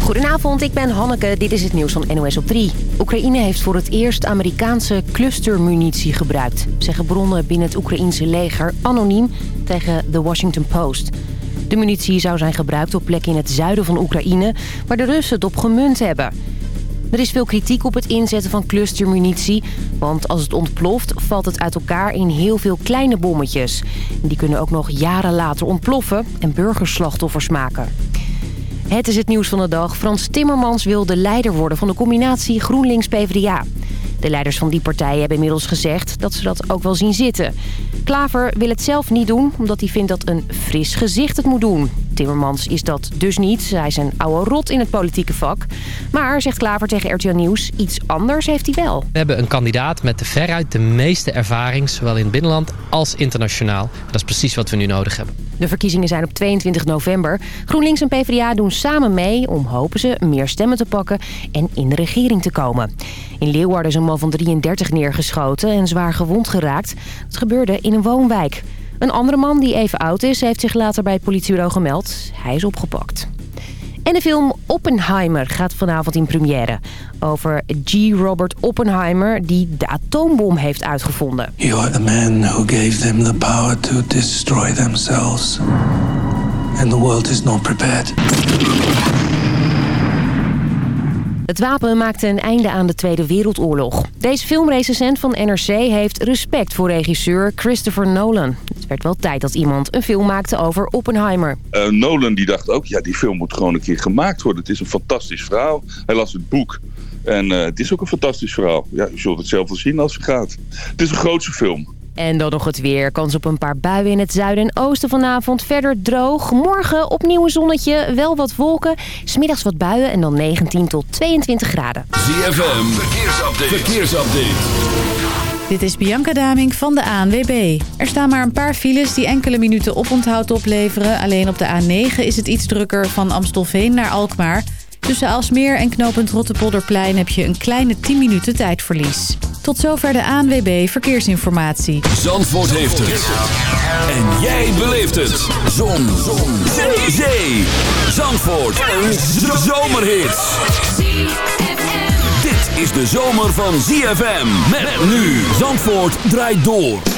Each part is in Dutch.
Goedenavond, ik ben Hanneke. Dit is het nieuws van NOS op 3. Oekraïne heeft voor het eerst Amerikaanse clustermunitie gebruikt... zeggen bronnen binnen het Oekraïense leger anoniem tegen The Washington Post. De munitie zou zijn gebruikt op plekken in het zuiden van Oekraïne... waar de Russen het op gemunt hebben. Er is veel kritiek op het inzetten van clustermunitie... want als het ontploft valt het uit elkaar in heel veel kleine bommetjes. Die kunnen ook nog jaren later ontploffen en burgerslachtoffers maken. Het is het nieuws van de dag. Frans Timmermans wil de leider worden van de combinatie GroenLinks-PVDA. De leiders van die partijen hebben inmiddels gezegd dat ze dat ook wel zien zitten. Klaver wil het zelf niet doen, omdat hij vindt dat een fris gezicht het moet doen. Timmermans is dat dus niet. Hij is een oude rot in het politieke vak. Maar, zegt Klaver tegen RTL Nieuws, iets anders heeft hij wel. We hebben een kandidaat met de veruit de meeste ervaring... zowel in het binnenland als internationaal. Dat is precies wat we nu nodig hebben. De verkiezingen zijn op 22 november. GroenLinks en PvdA doen samen mee om, hopen ze, meer stemmen te pakken en in de regering te komen. In Leeuwarden is een man van 33 neergeschoten en zwaar gewond geraakt. Het gebeurde in een woonwijk. Een andere man die even oud is, heeft zich later bij het politiebureau gemeld. Hij is opgepakt. En de film Oppenheimer gaat vanavond in première. Over G. Robert Oppenheimer die de atoombom heeft uitgevonden. The man who gave them the power to destroy themselves. And the world is not prepared. Het wapen maakte een einde aan de Tweede Wereldoorlog. Deze filmrecensent van NRC heeft respect voor regisseur Christopher Nolan. Het werd wel tijd dat iemand een film maakte over Oppenheimer. Uh, Nolan die dacht ook, ja die film moet gewoon een keer gemaakt worden. Het is een fantastisch verhaal. Hij las het boek en uh, het is ook een fantastisch verhaal. Ja, je zult het zelf wel zien als het gaat. Het is een grootse film. En dan nog het weer. Kans op een paar buien in het zuiden en oosten vanavond. Verder droog. Morgen opnieuw een zonnetje. Wel wat wolken. Smiddags wat buien en dan 19 tot 22 graden. ZFM. Verkeersupdate. Verkeersupdate. Dit is Bianca Daming van de ANWB. Er staan maar een paar files die enkele minuten oponthoud opleveren. Alleen op de A9 is het iets drukker van Amstelveen naar Alkmaar. Tussen Alsmeer en knooppunt Rottepolderplein heb je een kleine 10 minuten tijdverlies. Tot zover de ANWB Verkeersinformatie. Zandvoort heeft het. En jij beleeft het. Zon. Zon. Zandvoort. Een zomerhit. Dit is de zomer van ZFM. Met nu. Zandvoort draait door.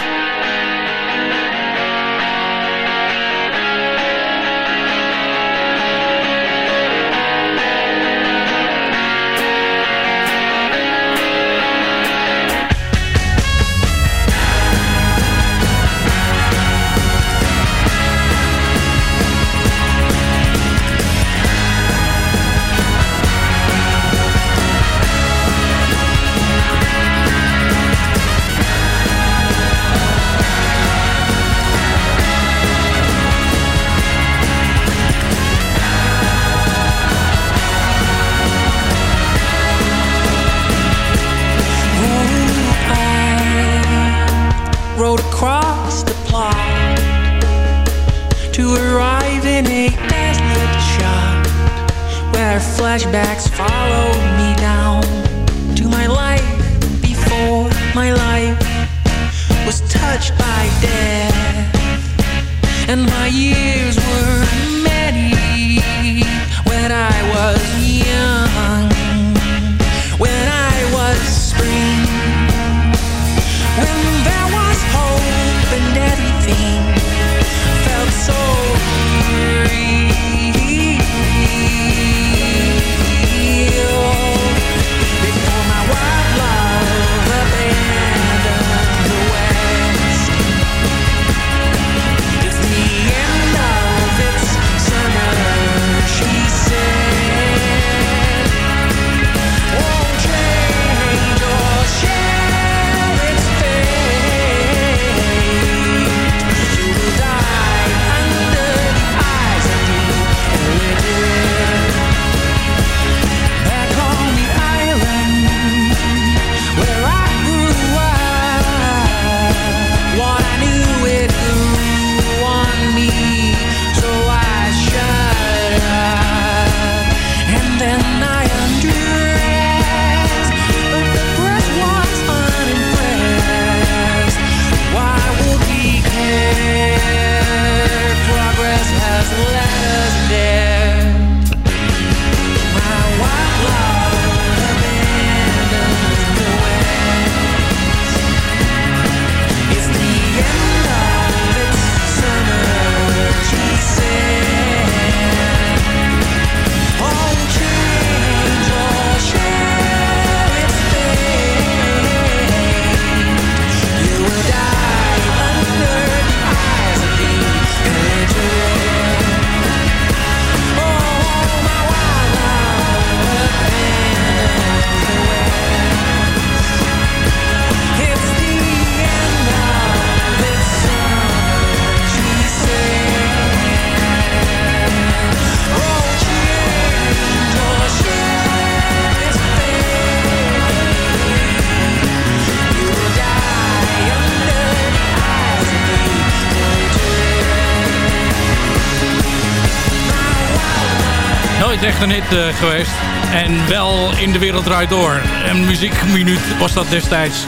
Echt een hit eh, geweest. En wel in de wereld draait door. Een muziekminuut was dat destijds.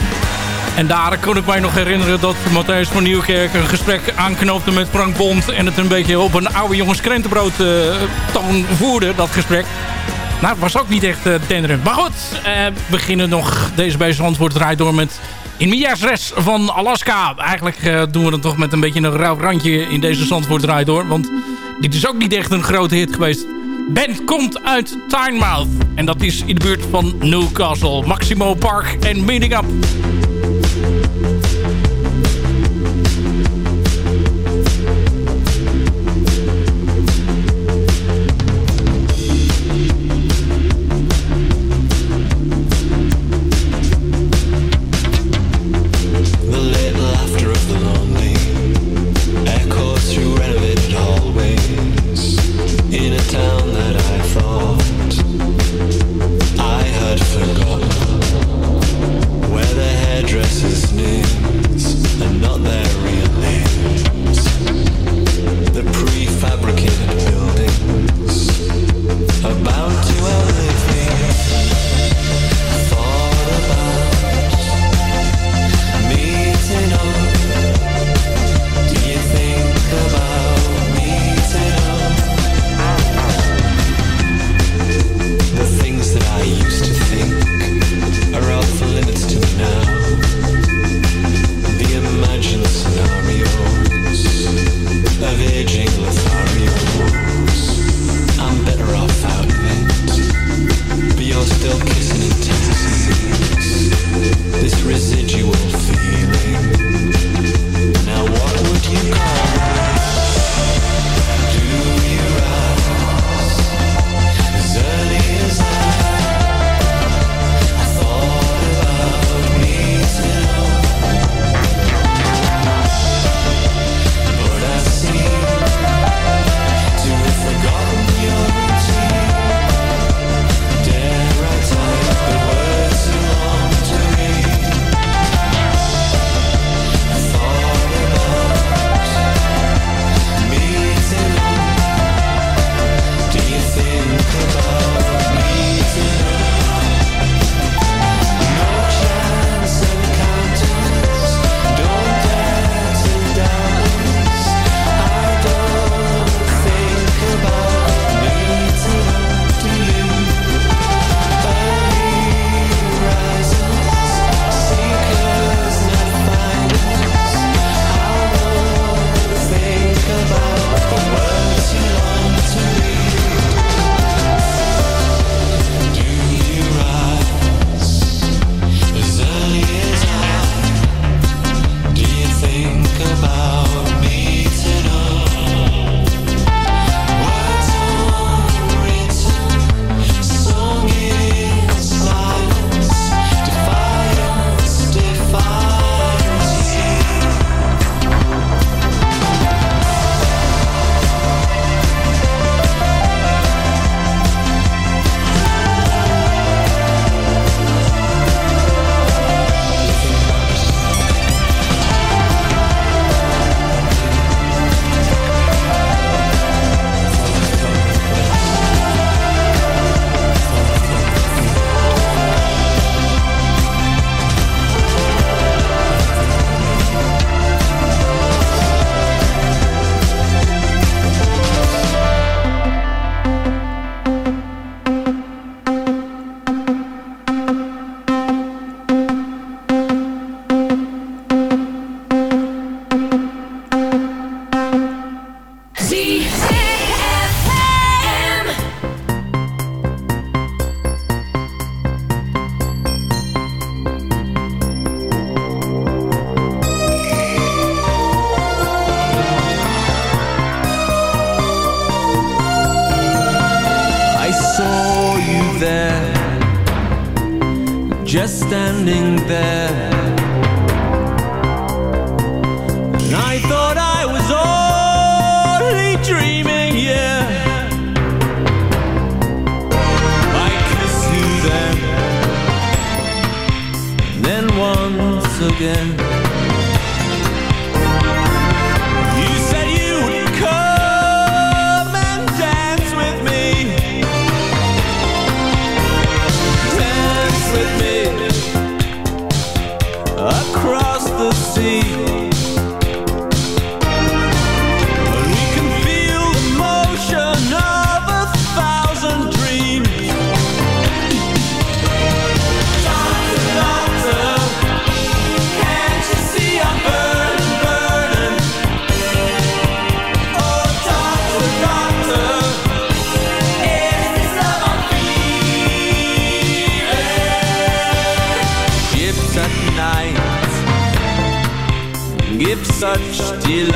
En daar kon ik mij nog herinneren dat Matthijs van Nieuwkerk een gesprek aanknoopte met Frank Bond. En het een beetje op een oude jongens krentenbrood eh, toon voerde, dat gesprek. Nou, het was ook niet echt uh. Maar goed, we beginnen nog deze bij Zandvoort draait door met In Miasres van Alaska. Eigenlijk doen we het toch met een beetje een rauw randje in deze Zandvoort draait. Want dit is ook niet echt een grote hit geweest. Band komt uit Tynemouth. En dat is in de buurt van Newcastle. Maximo Park en Meeting Up. Still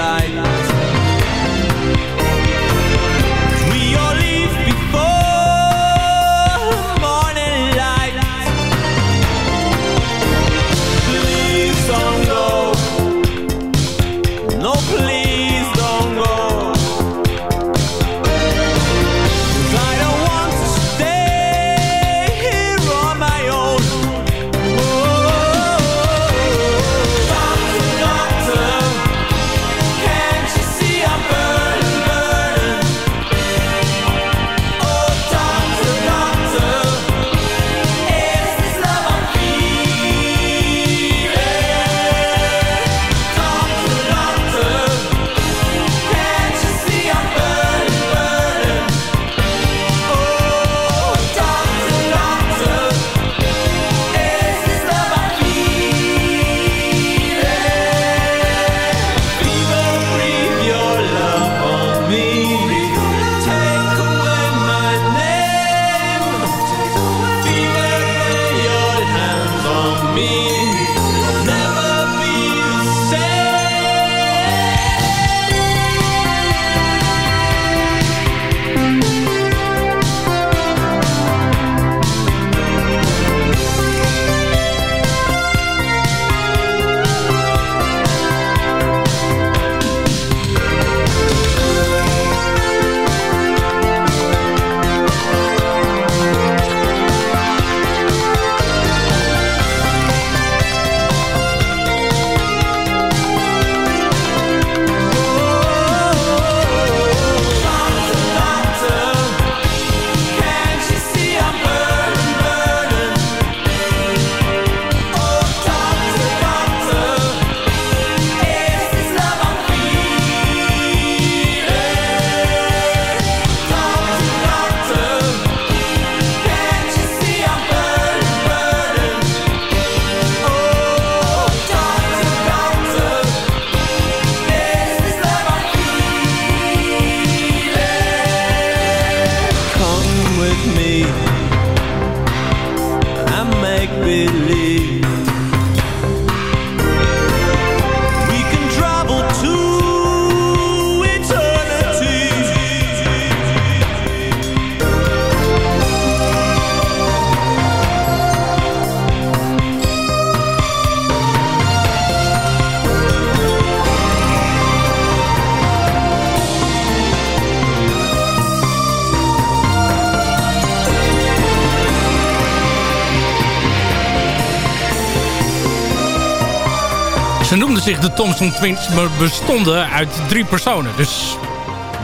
de Thompson Twins bestonden uit drie personen. Dus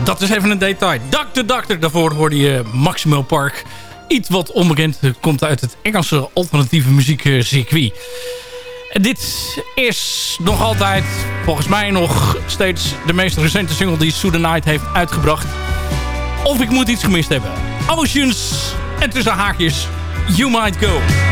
dat is even een detail. Dr. Doctor, daarvoor hoorde je Maximal Park. Iets wat onbekend, komt uit het Engelse alternatieve muziekcircuit. Dit is nog altijd, volgens mij nog steeds... de meest recente single die Sue the Night heeft uitgebracht. Of ik moet iets gemist hebben. Oceans en tussen haakjes You Might Go.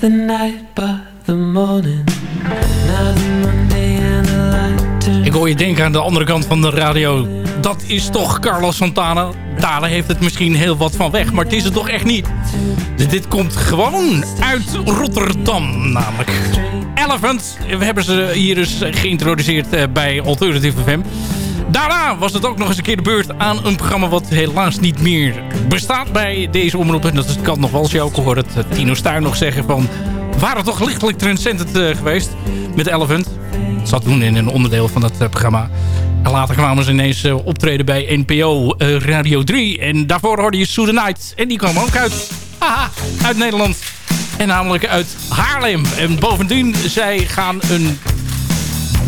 The night, the morning Ik hoor je denken aan de andere kant van de radio. Dat is toch Carlos Santana. Dalen heeft het misschien heel wat van weg, maar het is het toch echt niet. Dus dit komt gewoon uit Rotterdam namelijk. Elephant, we hebben ze hier dus geïntroduceerd eh, bij Alternative FM. Daarna was het ook nog eens een keer de beurt aan een programma wat helaas niet meer bestaat bij deze omroep. En dat is de kant nog wel show. Ik hoorde het eh, Tino Stuin nog zeggen van... waren toch lichtelijk transcendent eh, geweest met Elephant. Het zat toen in een onderdeel van dat eh, programma. En later kwamen ze ineens optreden bij NPO Radio 3. En daarvoor hoorde je Sue the. En die kwam ook uit, haha, uit Nederland. En namelijk uit Haarlem. En bovendien, zij gaan een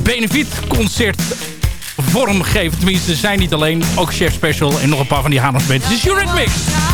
benefietconcert vormgeven. Tenminste, zij niet alleen. Ook Chef Special en nog een paar van die bands. Het is Eurythmics.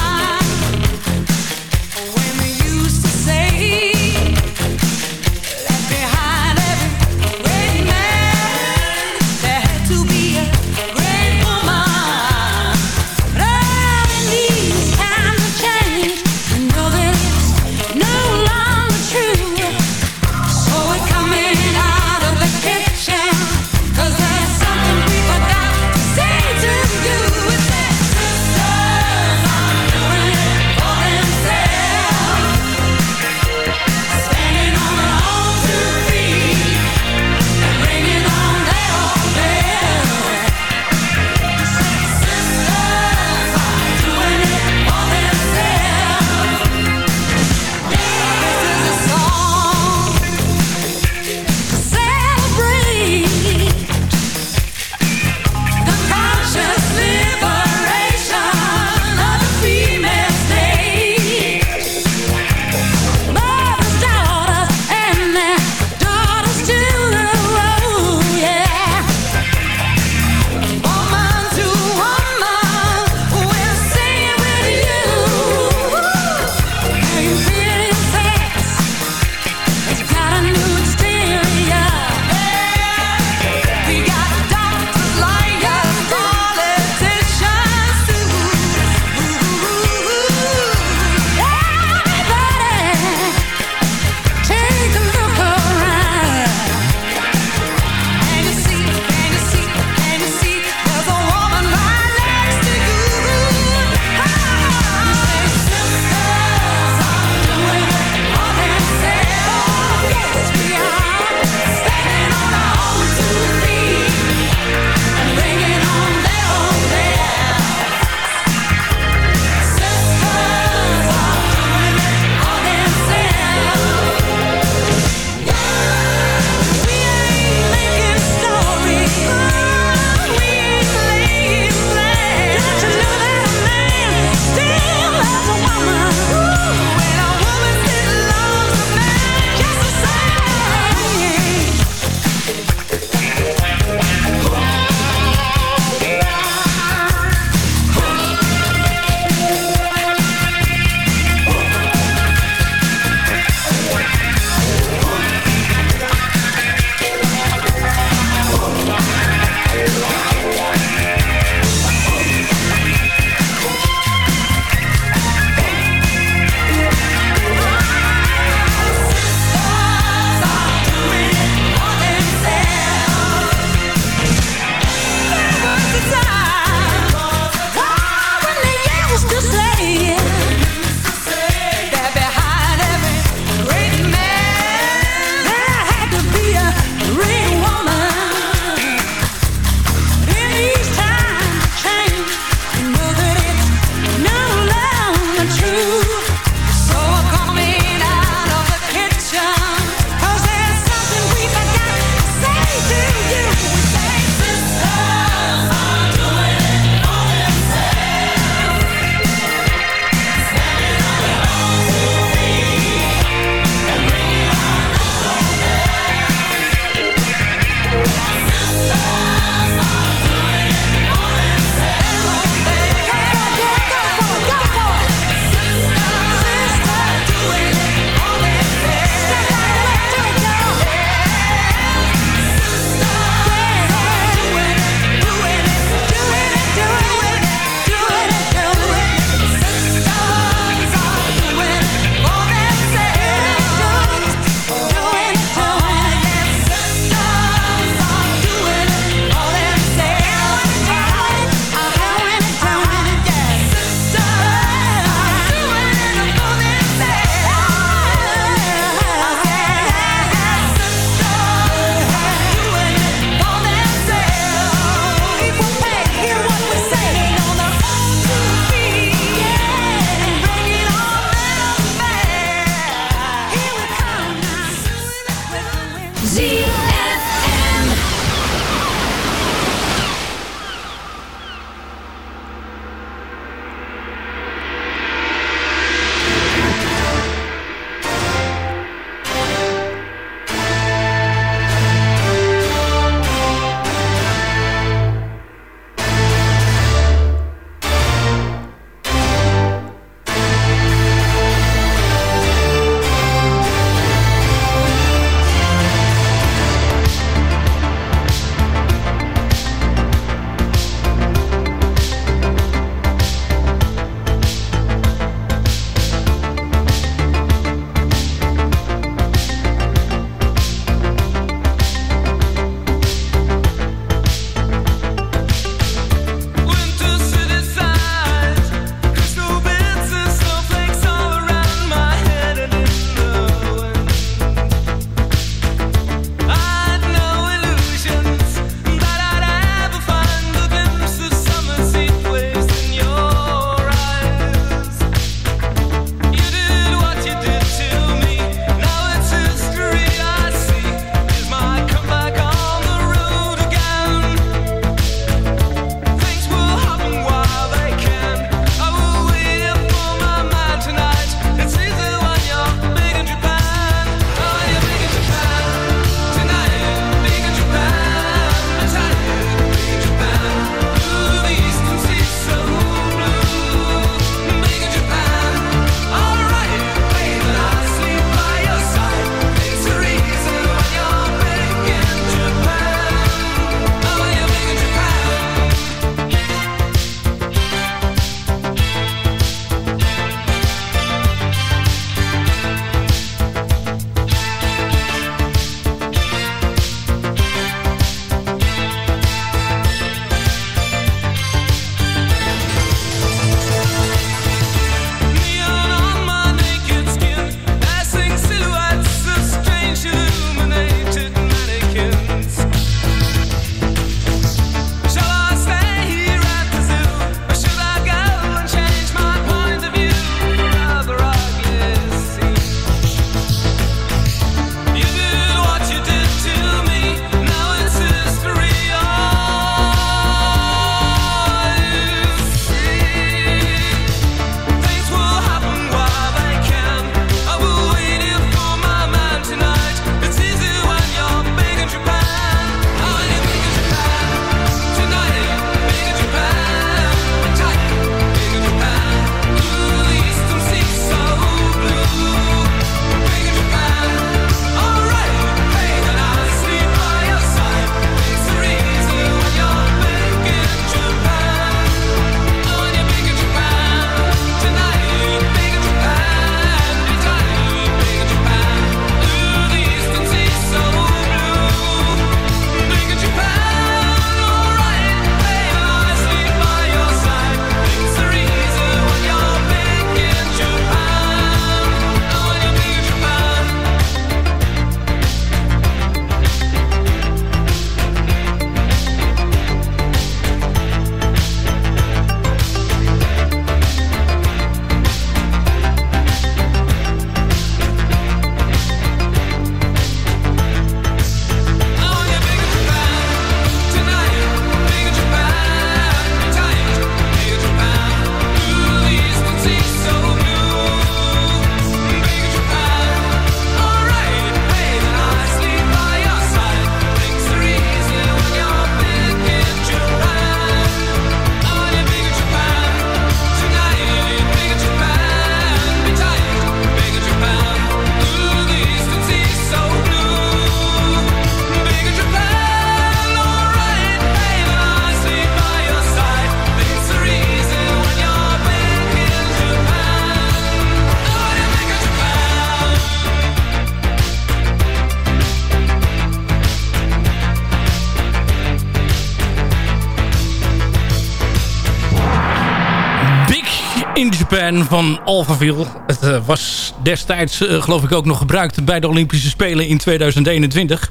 Japan van Alphaville. Het eh, was destijds, eh, geloof ik, ook nog gebruikt bij de Olympische Spelen in 2021.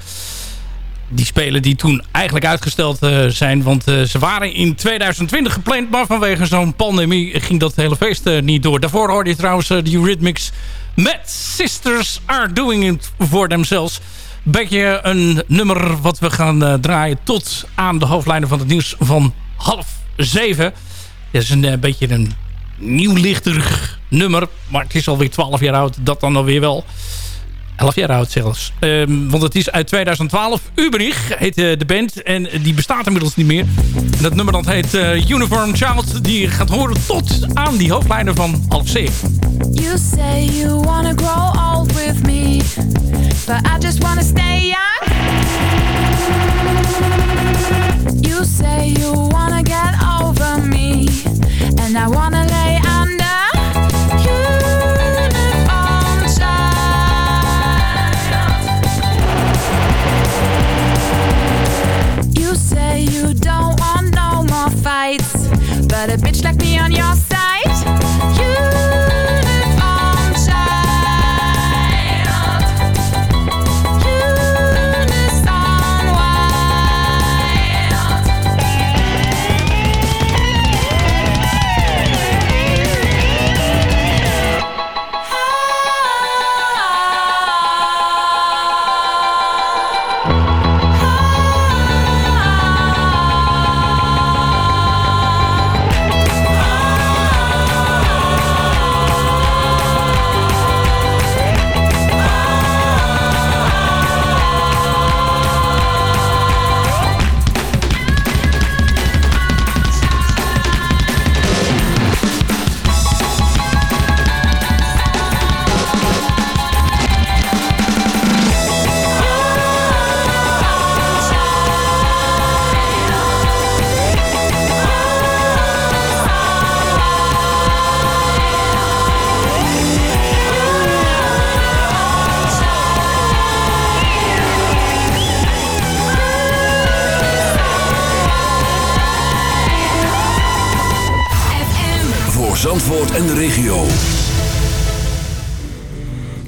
Die spelen die toen eigenlijk uitgesteld eh, zijn. Want ze waren in 2020 gepland. Maar vanwege zo'n pandemie ging dat hele feest niet door. Daarvoor hoorde je trouwens de Eurythmics met Sisters Are Doing It For Themselves. Beetje een nummer wat we gaan draaien tot aan de hoofdlijnen van het nieuws van half zeven. Dat is een beetje een nieuw lichterig nummer. Maar het is alweer 12 jaar oud. Dat dan alweer wel. 11 jaar oud zelfs. Um, want het is uit 2012. Uberich heet uh, de band. En die bestaat inmiddels niet meer. En dat nummer dat heet uh, Uniform Child. Die gaat horen tot aan die hoofdlijnen van half 7. You say you wanna grow old with me. But I just wanna stay young. You say you wanna get over me. And I wanna but a bitch like me on your side.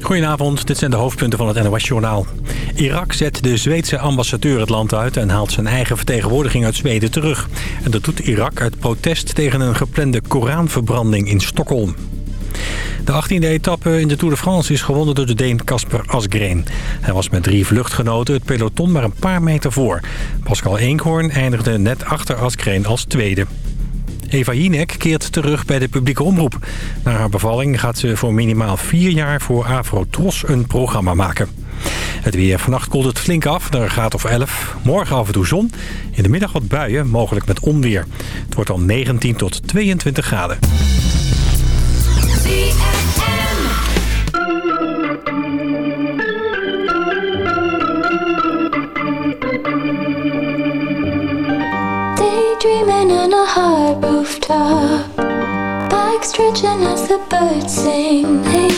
Goedenavond, dit zijn de hoofdpunten van het NOS-journaal. Irak zet de Zweedse ambassadeur het land uit en haalt zijn eigen vertegenwoordiging uit Zweden terug. En dat doet Irak uit protest tegen een geplande Koranverbranding in Stockholm. De 18e etappe in de Tour de France is gewonnen door de Deen Kasper Asgreen. Hij was met drie vluchtgenoten het peloton maar een paar meter voor. Pascal Eenkhoorn eindigde net achter Asgreen als tweede. Eva Jinek keert terug bij de publieke omroep. Na haar bevalling gaat ze voor minimaal vier jaar voor Afro-Tros een programma maken. Het weer. Vannacht koelt het flink af, naar een graad of 11. Morgen af en toe zon. In de middag wat buien, mogelijk met onweer. Het wordt dan 19 tot 22 graden. Rooftop Back stretching as the birds sing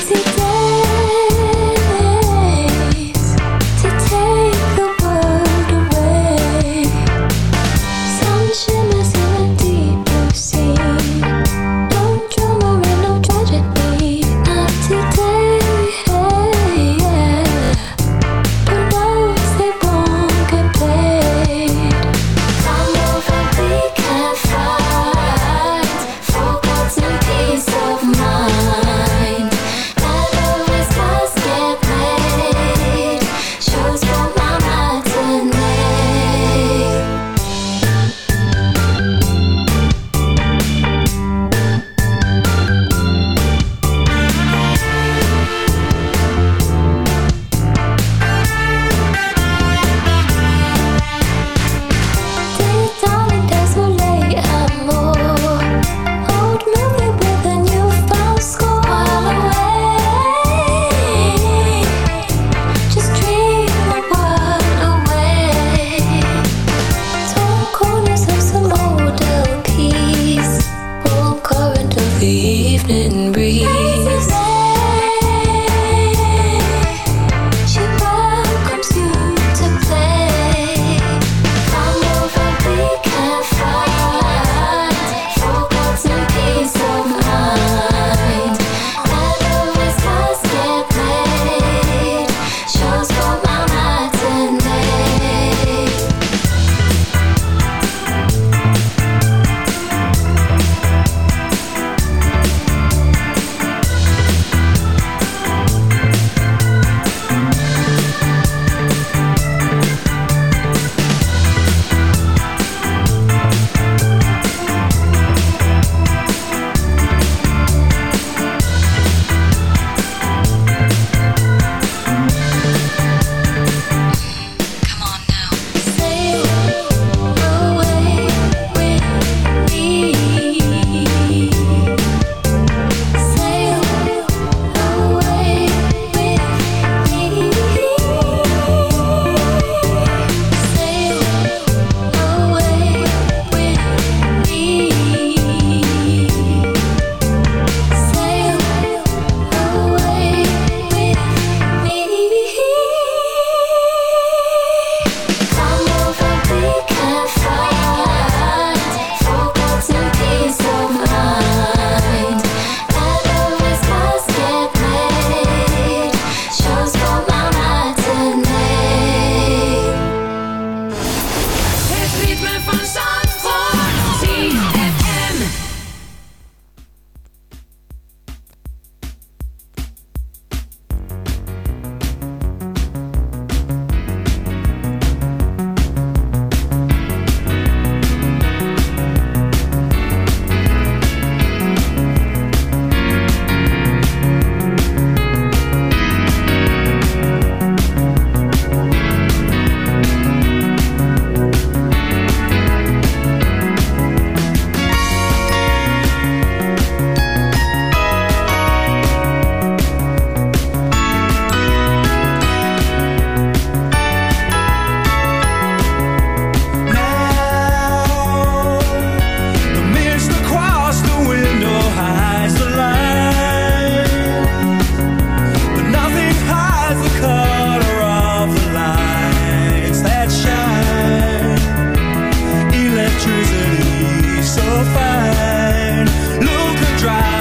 electricity so fine. Look and drive.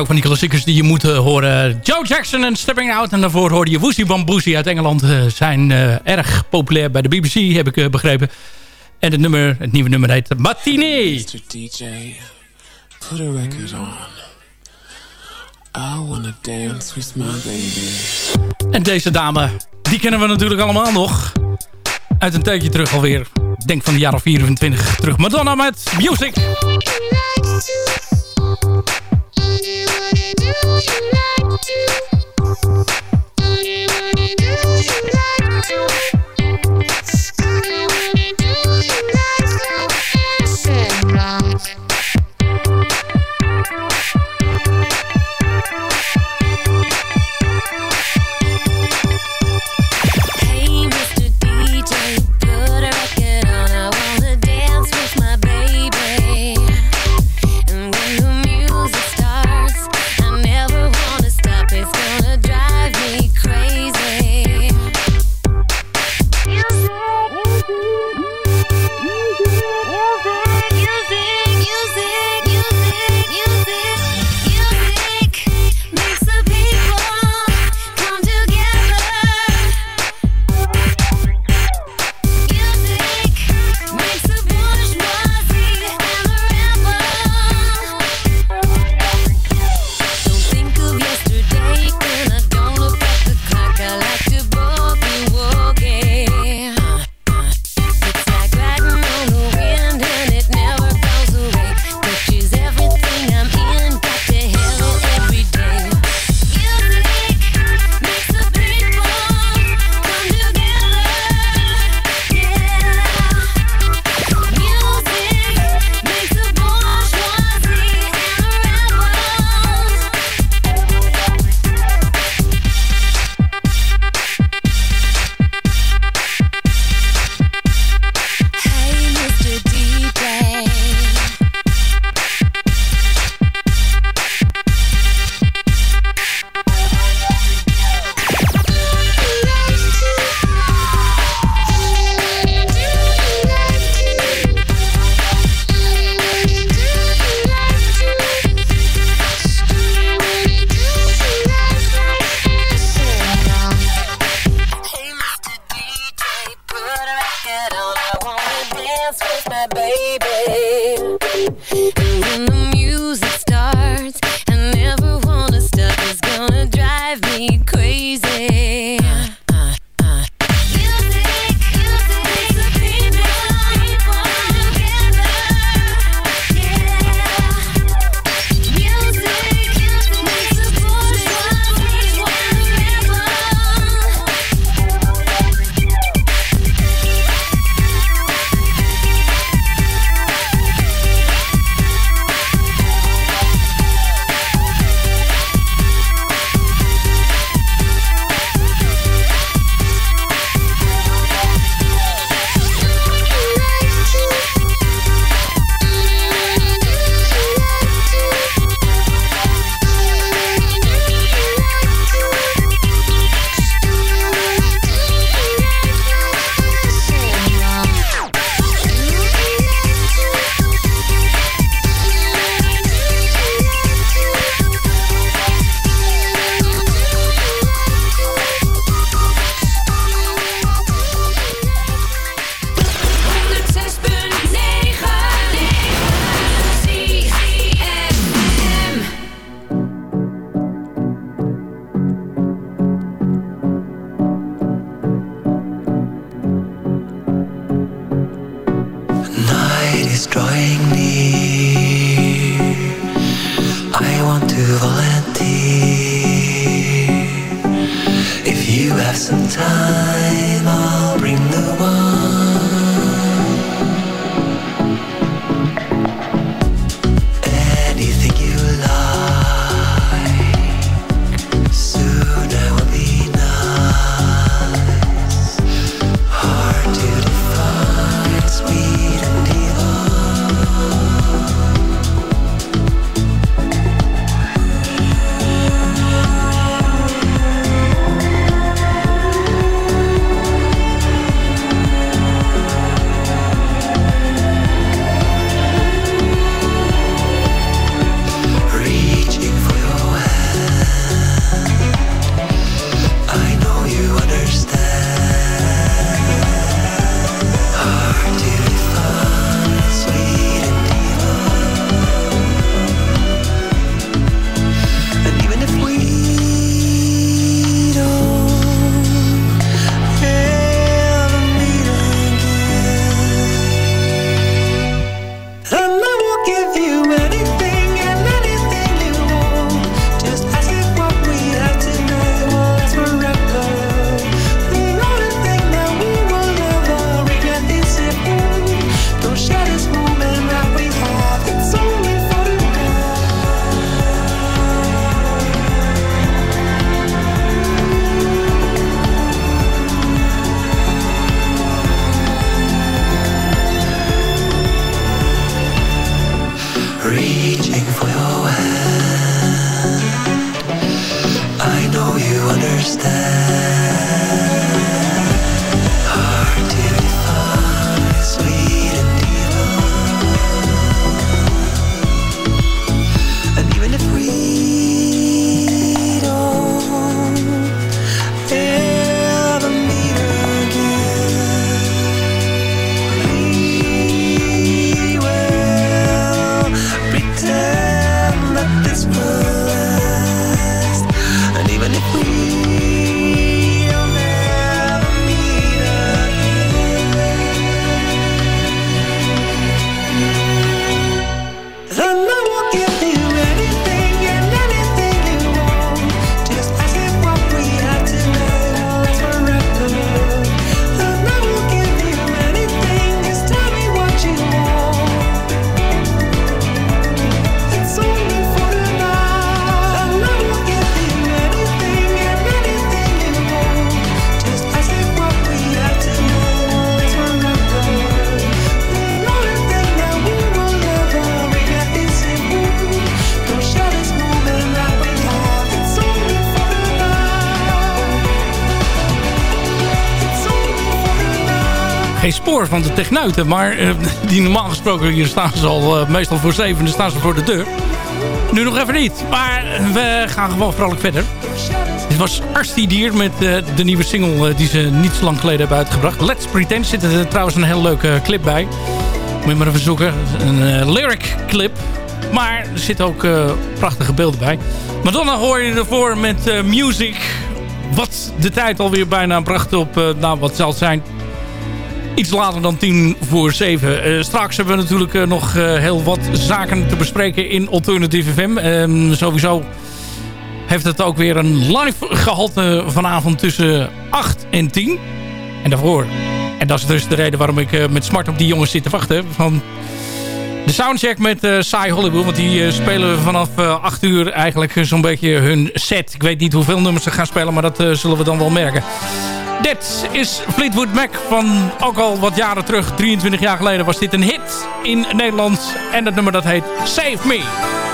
Ook van die klassiekers die je moet eh, horen. Joe Jackson en Stepping Out. En daarvoor hoorde je Woosie Bamboosie uit Engeland. eh, zijn eh, erg populair bij de BBC, heb ik begrepen. En het, nummer, het nieuwe nummer heet Matinee. Mr. DJ, put a record on. I wanna dance with my baby. En deze dame, die kennen we natuurlijk allemaal nog. Uit een tijdje terug alweer. Denk van de jaren 24 terug. Madonna met Music. Thank you. Have some time, van de techneuten. Maar eh, die normaal gesproken hier staan ze al eh, meestal voor zeven. Dan staan ze voor de deur. Nu nog even niet. Maar we gaan gewoon vrolijk verder. Dit was Arsti Dier met eh, de nieuwe single die ze niet zo lang geleden hebben uitgebracht. Let's Pretend zit er trouwens een hele leuke clip bij. Moet je maar even zoeken. Een lyric clip. Maar er zitten ook prachtige beelden bij. Madonna hoor je ervoor met Music. Wat de tijd alweer bijna bracht op, eh, nou wat zal zijn, iets later dan tien voor zeven. Eh, straks hebben we natuurlijk eh, nog eh, heel wat zaken te bespreken in Alternative FM. Ehm, sowieso heeft het ook weer een live gehalte vanavond tussen 8 en 10. En daarvoor. En dat is dus de reden waarom ik met smart op die jongens zit te wachten. Van de soundcheck met eh Sai Hollywood. Want die eh, spelen vanaf eh 8 uur eigenlijk zo'n beetje hun set. Ik weet niet hoeveel nummers ze gaan spelen, maar dat zullen we dan wel merken. Dit is Fleetwood Mac van ook al wat jaren terug. 23 jaar geleden was dit een hit in Nederland. En dat nummer dat heet Save Me.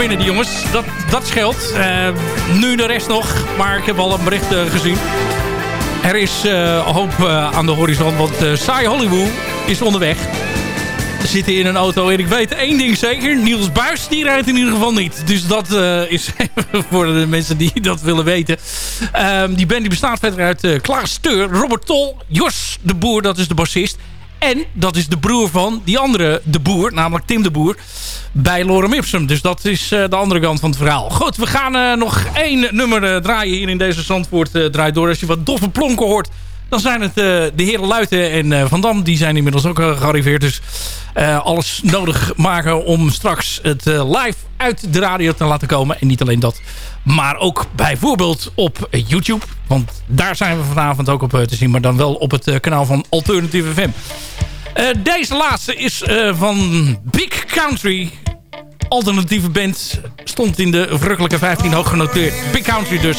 Binnen, die jongens. Dat, dat scheelt. Eh, nu de rest nog. Maar ik heb al een bericht eh, gezien. Er is eh, hoop aan de horizon. Want Sai Hollywood is onderweg. zitten in een auto. En ik weet één ding zeker. Niels Buis, die rijdt in ieder geval niet. Dus dat eh, is voor de mensen die dat willen weten. Ehm, die band die bestaat verder uit uh, Klaas Steur, Robert Tol, Jos de Boer, dat is de bassist. En dat is de broer van die andere de Boer, namelijk Tim de Boer, bij Lorem Ipsum. Dus dat is uh, de andere kant van het verhaal. Goed, we gaan uh, nog één nummer uh, draaien hier in deze Zandvoort draait door. Als je wat doffe plonken hoort, dan zijn het de heren Luiten en Van Dam. Die zijn inmiddels ook gearriveerd. Dus alles nodig maken om straks het live uit de radio te laten komen. En niet alleen dat, maar ook bijvoorbeeld op YouTube. Want daar zijn we vanavond ook op te zien. Maar dan wel op het kanaal van Alternative FM. Deze laatste is van Big Country. Alternatieve band. Stond in de verrukkelijke 15 hoog genoteerd. Big Country dus.